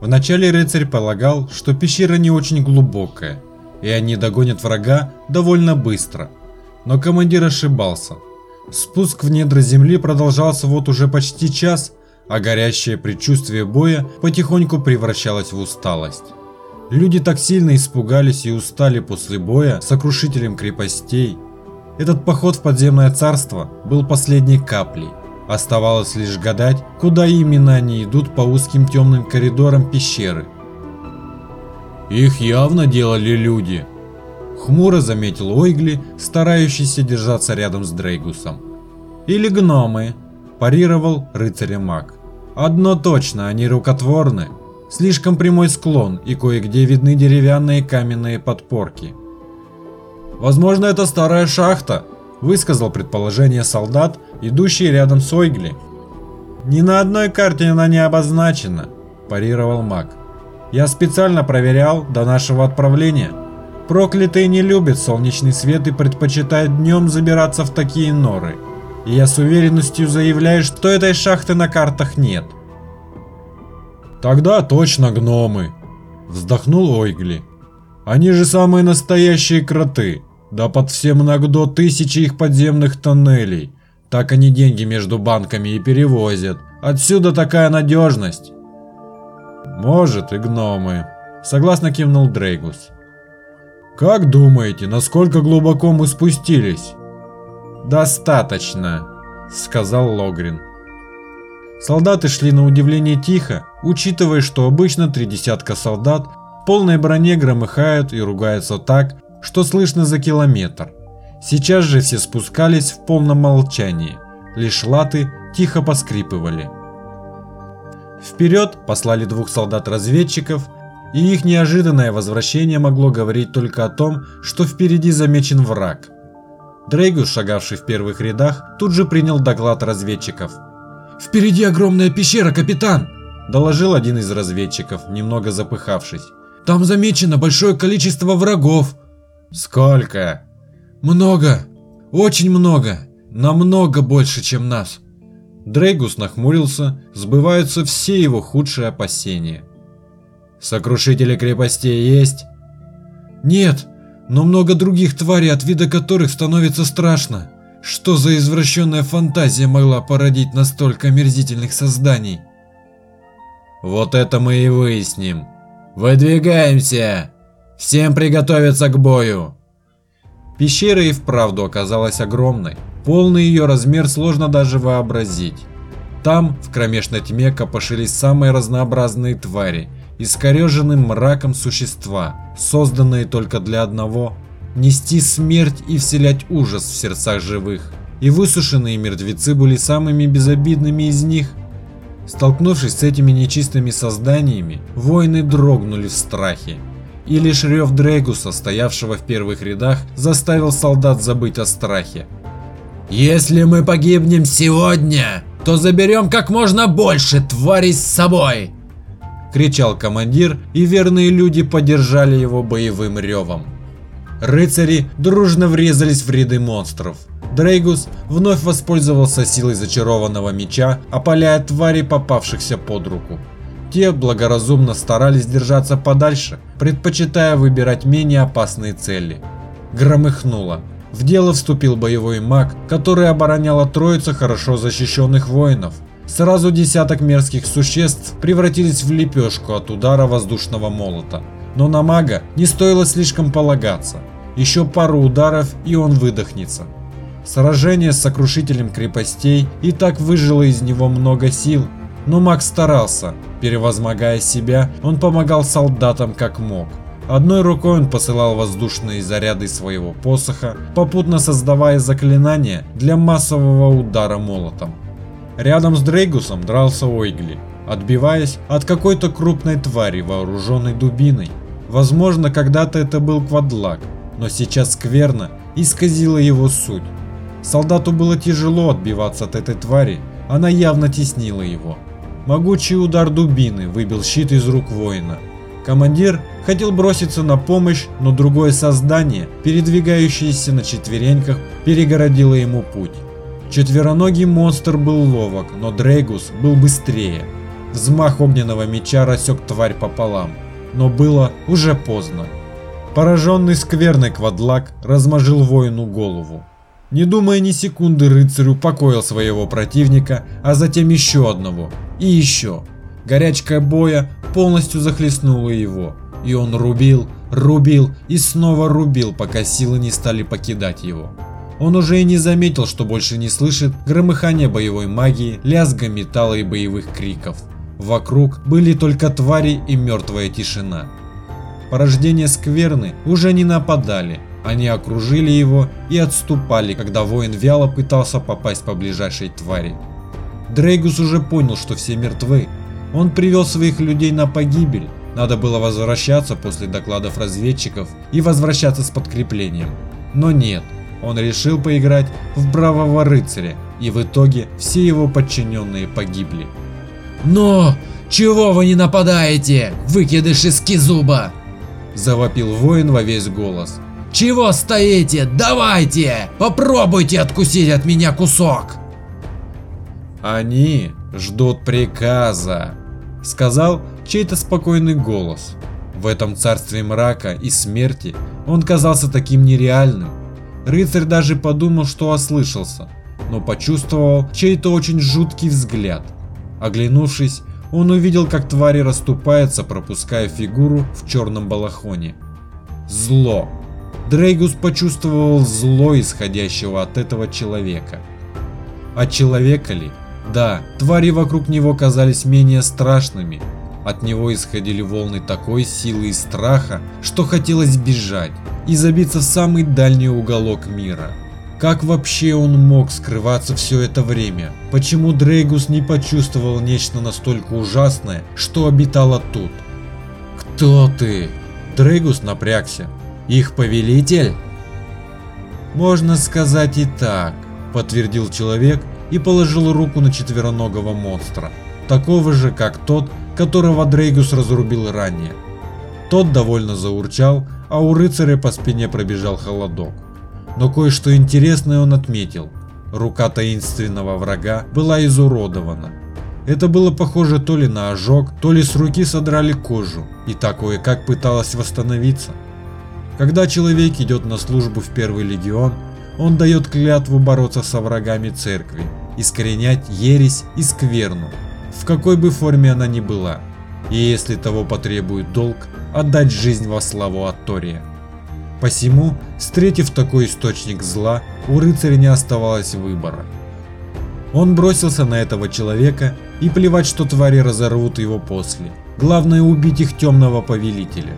Вначале рыцарь полагал, что пещера не очень глубокая, и они догонят врага довольно быстро. Но командир ошибался. Спуск в недра земли продолжался вот уже почти час, а горящее предчувствие боя потихоньку превращалось в усталость. Люди так сильно испугались и устали после боя с сокрушителем крепостей. Этот поход в подземное царство был последней каплей. Оставалось лишь гадать, куда именно они идут по узким темным коридорам пещеры. Их явно делали люди. Хмуро заметил Ойгли, старающийся держаться рядом с Дрейгусом. Или гномы, парировал рыцаря маг. Одно точно, они рукотворны. Слишком прямой склон и кое-где видны деревянные каменные подпорки. Возможно, это старая шахта, высказал предположение солдат, идущий рядом с Ойгли. Ни на одной карте она не обозначена, парировал маг. Я специально проверял до нашего отправления. Проклятые не любят солнечный свет и предпочитают днем забираться в такие норы. И я с уверенностью заявляю, что этой шахты на картах нет. Тогда точно гномы, вздохнул Ойгли. Они же самые настоящие кроты. Да под все много тысячи их подземных тоннелей. Так они деньги между банками и перевозят. Отсюда такая надежность. Может и гномы. Согласно кивнул Дрейгус. Как думаете, насколько глубоко мы спустились? Достаточно, сказал Логрин. Солдаты шли на удивление тихо, учитывая, что обычно три десятка солдат в полной броне громыхают и ругаются так, что слышно за километр. Сейчас же все спускались в полном молчании, лишь латы тихо поскрипывали. Вперед послали двух солдат-разведчиков, и их неожиданное возвращение могло говорить только о том, что впереди замечен враг. Дрейгус, шагавший в первых рядах, тут же принял доклад разведчиков – «Впереди огромная пещера, капитан!» – доложил один из разведчиков, немного запыхавшись. «Там замечено большое количество врагов». «Сколько?» «Много. Очень много. Намного больше, чем нас». Дрейгус нахмурился, сбываются все его худшие опасения. «Сокрушители крепостей есть?» «Нет, но много других тварей, от вида которых становится страшно». Что за извращенная фантазия могла породить настолько омерзительных созданий? Вот это мы и выясним. Выдвигаемся! Всем приготовиться к бою! Пещера и вправду оказалась огромной. Полный ее размер сложно даже вообразить. Там, в кромешной тьме, копошились самые разнообразные твари, искореженным мраком существа, созданные только для одного нести смерть и вселять ужас в сердцах живых. И высушенные мертвецы были самыми безобидными из них. Столкнувшись с этими нечистыми созданиями, воины дрогнули в страхе. И лишь рев Дрейгуса, стоявшего в первых рядах, заставил солдат забыть о страхе. «Если мы погибнем сегодня, то заберем как можно больше тварей с собой!» кричал командир, и верные люди поддержали его боевым ревом. Рыцари дружно врезались в ряды монстров. Дрейгус вновь воспользовался силой зачарованного меча, опаляя твари, попавшихся под руку. Те благоразумно старались держаться подальше, предпочитая выбирать менее опасные цели. Громыхнуло. В дело вступил боевой маг, который обороняла троица хорошо защищенных воинов. Сразу десяток мерзких существ превратились в лепешку от удара воздушного молота. Но на мага не стоило слишком полагаться. Еще пару ударов и он выдохнется. Сражение с сокрушителем крепостей и так выжило из него много сил, но маг старался. Перевозмогая себя, он помогал солдатам как мог. Одной рукой он посылал воздушные заряды своего посоха, попутно создавая заклинания для массового удара молотом. Рядом с Дрейгусом дрался Ойгли, отбиваясь от какой-то крупной твари, вооруженной дубиной. Возможно, когда-то это был квадлак, но сейчас скверно исказила его суть. Солдату было тяжело отбиваться от этой твари, она явно теснила его. Могучий удар дубины выбил щит из рук воина. Командир хотел броситься на помощь, но другое создание, передвигающееся на четвереньках, перегородило ему путь. Четвероногий монстр был ловок, но Дрейгус был быстрее. Взмах огненного меча рассек тварь пополам, но было уже поздно. Пораженный скверный квадлак размажил воину голову. Не думая ни секунды, рыцарь упокоил своего противника, а затем еще одного и еще. Горячка боя полностью захлестнула его, и он рубил, рубил и снова рубил, пока силы не стали покидать его. Он уже и не заметил, что больше не слышит громыхания боевой магии, лязга металла и боевых криков. Вокруг были только твари и мертвая тишина. Порождения скверны уже не нападали, они окружили его и отступали, когда воин вяло пытался попасть по ближайшей твари. Дрейгус уже понял, что все мертвы. Он привел своих людей на погибель. Надо было возвращаться после докладов разведчиков и возвращаться с подкреплением. Но нет, он решил поиграть в бравого рыцаря, и в итоге все его подчиненные погибли. «Но! Чего вы не нападаете, выкидыши скизуба?» Завопил воин во весь голос. «Чего стоите? Давайте! Попробуйте откусить от меня кусок!» «Они ждут приказа», — сказал чей-то спокойный голос. В этом царстве мрака и смерти он казался таким нереальным. Рыцарь даже подумал, что ослышался, но почувствовал чей-то очень жуткий взгляд. Оглянувшись, он увидел, как твари расступаются, пропуская фигуру в черном балахоне. Зло. Дрейгус почувствовал зло, исходящего от этого человека. От человека ли? Да, твари вокруг него казались менее страшными. От него исходили волны такой силы и страха, что хотелось бежать и забиться в самый дальний уголок мира. Как вообще он мог скрываться все это время? Почему Дрейгус не почувствовал нечто настолько ужасное, что обитало тут? «Кто ты?» Дрейгус напрягся. «Их повелитель?» «Можно сказать и так», — подтвердил человек и положил руку на четвероногого монстра, такого же, как тот, которого Дрейгус разрубил ранее. Тот довольно заурчал, а у рыцаря по спине пробежал холодок. Но кое-что интересное он отметил. Рука таинственного врага была изуродована. Это было похоже то ли на ожог, то ли с руки содрали кожу, и такое как пыталась восстановиться. Когда человек идет на службу в Первый Легион, он дает клятву бороться со врагами церкви, искоренять ересь и скверну, в какой бы форме она ни была, и если того потребует долг, отдать жизнь во славу Аттория. Посему, встретив такой источник зла, у рыцаря не оставалось выбора. Он бросился на этого человека и плевать, что твари разорвут его после. Главное убить их темного повелителя.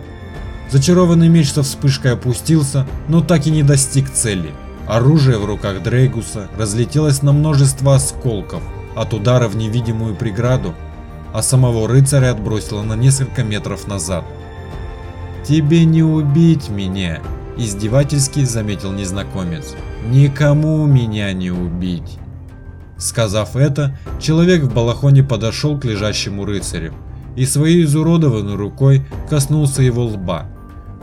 Зачарованный меч со вспышкой опустился, но так и не достиг цели. Оружие в руках Дрейгуса разлетелось на множество осколков от удара в невидимую преграду, а самого рыцаря отбросило на несколько метров назад. «Тебе не убить меня», – издевательски заметил незнакомец. «Никому меня не убить». Сказав это, человек в балахоне подошел к лежащему рыцарю и своей изуродованной рукой коснулся его лба.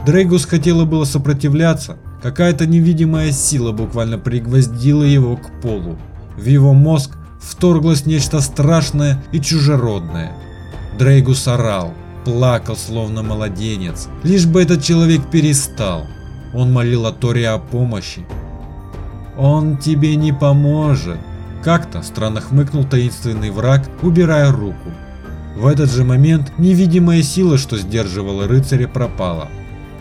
Дрейгус хотела было сопротивляться, какая-то невидимая сила буквально пригвоздила его к полу. В его мозг вторглось нечто страшное и чужеродное. Дрейгус орал, плакал словно младенец, лишь бы этот человек перестал. Он молил Атори о помощи. «Он тебе не поможет», – как-то странно хмыкнул таинственный враг, убирая руку. В этот же момент невидимая сила, что сдерживала рыцаря, пропала.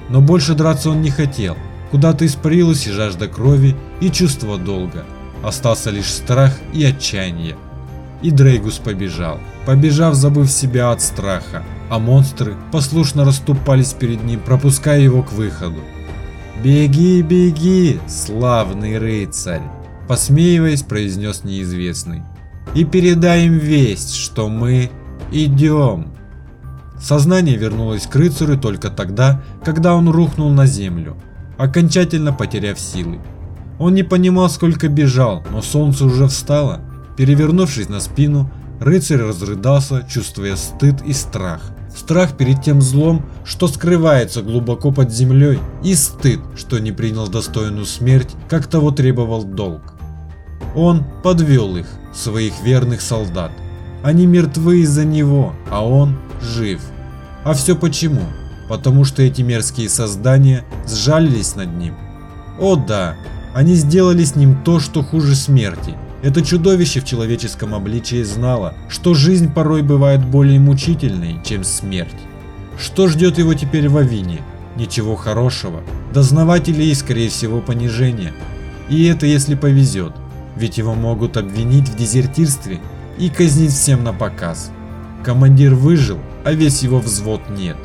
Но больше драться он не хотел. Куда-то испарилась и жажда крови, и чувство долга. Остался лишь страх и отчаяние. И Дрейгус побежал, побежав, забыв себя от страха, а монстры послушно расступались перед ним, пропуская его к выходу. «Беги, беги, славный рыцарь!» Посмеиваясь, произнес неизвестный. «И передай им весть, что мы идем!» Сознание вернулось к рыцарю только тогда, когда он рухнул на землю, окончательно потеряв силы. Он не понимал, сколько бежал, но солнце уже встало. Перевернувшись на спину, рыцарь разрыдался, чувствуя стыд и страх. Страх перед тем злом, что скрывается глубоко под землей, и стыд, что не принял достойную смерть, как того требовал долг. Он подвел их, своих верных солдат. Они мертвы из-за него, а он жив. А все почему? Потому что эти мерзкие создания сжалились над ним. О да, они сделали с ним то, что хуже смерти. Это чудовище в человеческом обличии знало, что жизнь порой бывает более мучительной, чем смерть. Что ждет его теперь в Авине? Ничего хорошего. Дознаватели и, скорее всего, понижение. И это если повезет, ведь его могут обвинить в дезертирстве и казнить всем на показ. Командир выжил, а весь его взвод нет.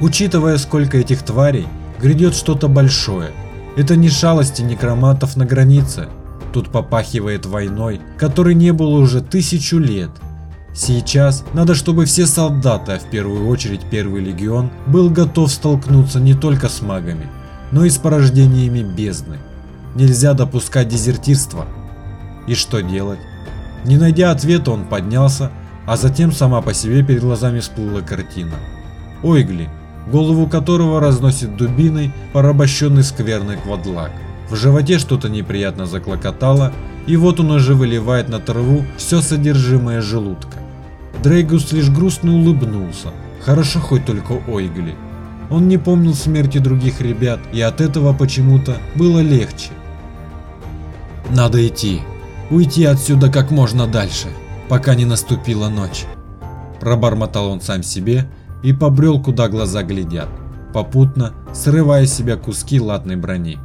Учитывая, сколько этих тварей, грядет что-то большое. Это не шалости некромантов на границе. Тут попахивает войной, которой не было уже тысячу лет. Сейчас надо, чтобы все солдаты, а в первую очередь первый легион, был готов столкнуться не только с магами, но и с порождениями бездны. Нельзя допускать дезертирства. И что делать? Не найдя ответа, он поднялся, а затем сама по себе перед глазами всплыла картина. Ойгли, голову которого разносит дубиной порабощенный скверный квадлак. В животе что-то неприятно заклокотало, и вот он уже выливает на траву все содержимое желудка. Дрейгус лишь грустно улыбнулся. Хорошо хоть только Ойгли. Он не помнил смерти других ребят, и от этого почему-то было легче. Надо идти. Уйти отсюда как можно дальше, пока не наступила ночь. Пробормотал он сам себе и побрел, куда глаза глядят, попутно срывая с себя куски латной брони.